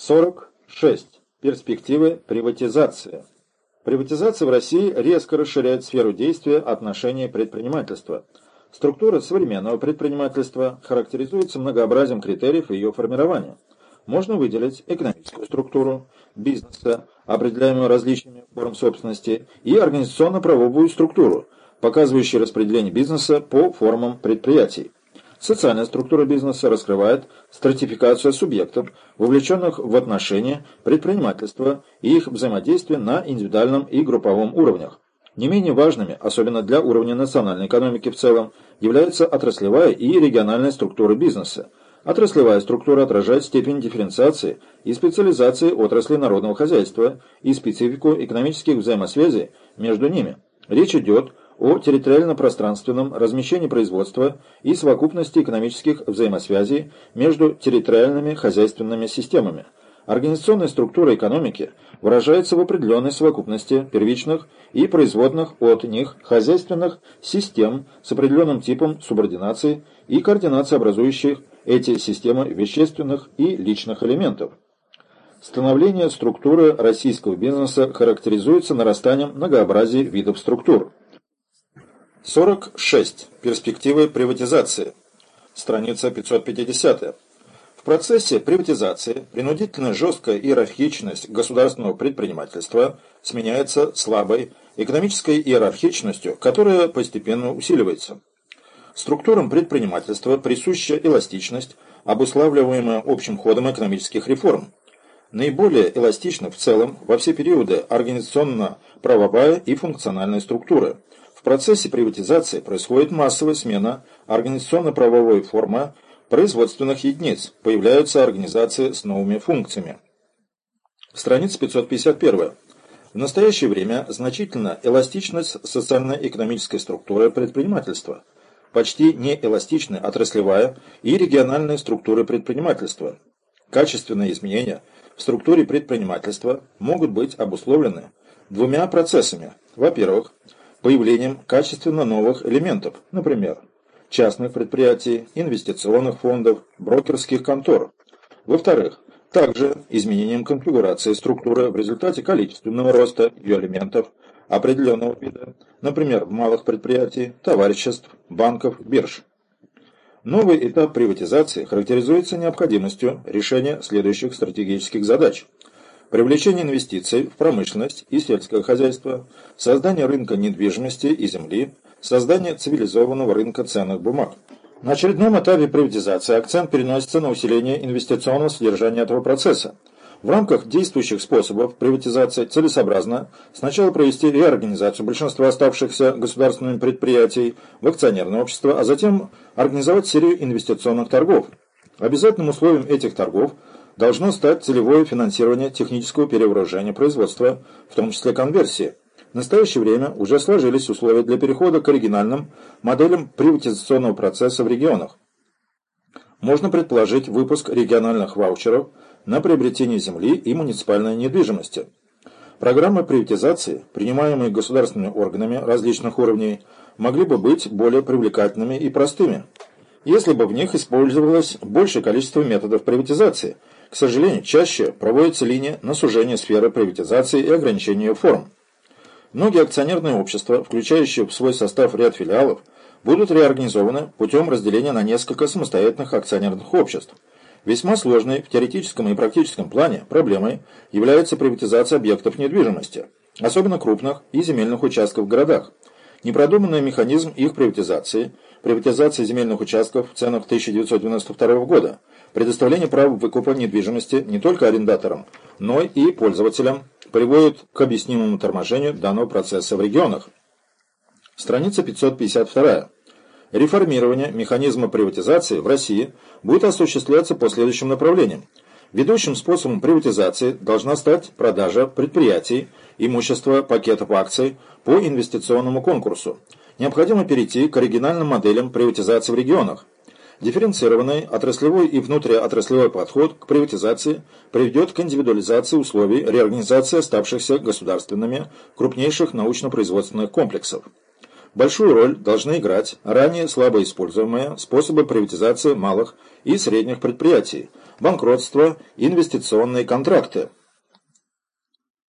46. Перспективы приватизации. Приватизация в России резко расширяет сферу действия отношений предпринимательства. Структура современного предпринимательства характеризуется многообразием критериев ее формирования. Можно выделить экономическую структуру бизнеса, определяемую различными форм собственности, и организационно-правовую структуру, показывающую распределение бизнеса по формам предприятий. Социальная структура бизнеса раскрывает стратификацию субъектов, вовлеченных в отношения предпринимательства и их взаимодействие на индивидуальном и групповом уровнях. Не менее важными, особенно для уровня национальной экономики в целом, является отраслевая и региональная структура бизнеса. Отраслевая структура отражает степень дифференциации и специализации отраслей народного хозяйства и специфику экономических взаимосвязей между ними. Речь идет о территориально-пространственном размещении производства и совокупности экономических взаимосвязей между территориальными хозяйственными системами. Организационная структура экономики выражается в определенной совокупности первичных и производных от них хозяйственных систем с определенным типом субординации и координации образующих эти системы вещественных и личных элементов. Становление структуры российского бизнеса характеризуется нарастанием многообразия видов структур. 46. Перспективы приватизации. Страница 550. В процессе приватизации принудительная жесткая иерархичность государственного предпринимательства сменяется слабой экономической иерархичностью, которая постепенно усиливается. Структурам предпринимательства присуща эластичность, обуславливаемая общим ходом экономических реформ. Наиболее эластична в целом во все периоды организационно-правовая и функциональная структура – в процессе приватизации происходит массовая смена организационно-правовой формы производственных единиц, появляются организации с новыми функциями. Страница 551. В настоящее время значительно эластичность социально-экономической структуры предпринимательства, почти не эластичны отраслевая и региональная структуры предпринимательства. Качественные изменения в структуре предпринимательства могут быть обусловлены двумя процессами. Во-первых, появлением качественно новых элементов, например, частных предприятий, инвестиционных фондов, брокерских контор. Во-вторых, также изменением конфигурации структуры в результате количественного роста ее элементов определенного вида, например, малых предприятий, товариществ, банков, бирж. Новый этап приватизации характеризуется необходимостью решения следующих стратегических задач – привлечение инвестиций в промышленность и сельское хозяйство, создание рынка недвижимости и земли, создание цивилизованного рынка ценных бумаг. На очередном этапе приватизации акцент переносится на усиление инвестиционного содержания этого процесса. В рамках действующих способов приватизации целесообразно сначала провести реорганизацию большинства оставшихся государственными предприятий в акционерное общество, а затем организовать серию инвестиционных торгов. Обязательным условием этих торгов – должно стать целевое финансирование технического перевооружения производства, в том числе конверсии. В настоящее время уже сложились условия для перехода к оригинальным моделям приватизационного процесса в регионах. Можно предположить выпуск региональных ваучеров на приобретение земли и муниципальной недвижимости. Программы приватизации, принимаемые государственными органами различных уровней, могли бы быть более привлекательными и простыми, если бы в них использовалось большее количество методов приватизации – к сожалению, чаще проводится линия на сужение сферы приватизации и ограничения ее форм. Многие акционерные общества, включающие в свой состав ряд филиалов, будут реорганизованы путем разделения на несколько самостоятельных акционерных обществ. Весьма сложной в теоретическом и практическом плане проблемой является приватизация объектов недвижимости, особенно крупных и земельных участков в городах. Непродуманный механизм их приватизации, приватизация земельных участков в ценах 1992 года, Предоставление права выкупа недвижимости не только арендаторам, но и пользователям приводит к объяснимому торможению данного процесса в регионах. Страница 552. Реформирование механизма приватизации в России будет осуществляться по следующим направлениям. Ведущим способом приватизации должна стать продажа предприятий, имущества, пакетов акций по инвестиционному конкурсу. Необходимо перейти к оригинальным моделям приватизации в регионах. Дифференцированный отраслевой и внутриотраслевой подход к приватизации приведет к индивидуализации условий реорганизации оставшихся государственными крупнейших научно-производственных комплексов. Большую роль должны играть ранее слабо используемые способы приватизации малых и средних предприятий, банкротство, инвестиционные контракты –